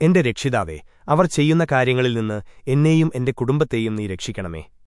എന്റെ രക്ഷിതാവേ അവർ ചെയ്യുന്ന കാര്യങ്ങളിൽ നിന്ന് എന്നെയും എന്റെ കുടുംബത്തെയും നീ രക്ഷിക്കണമേ.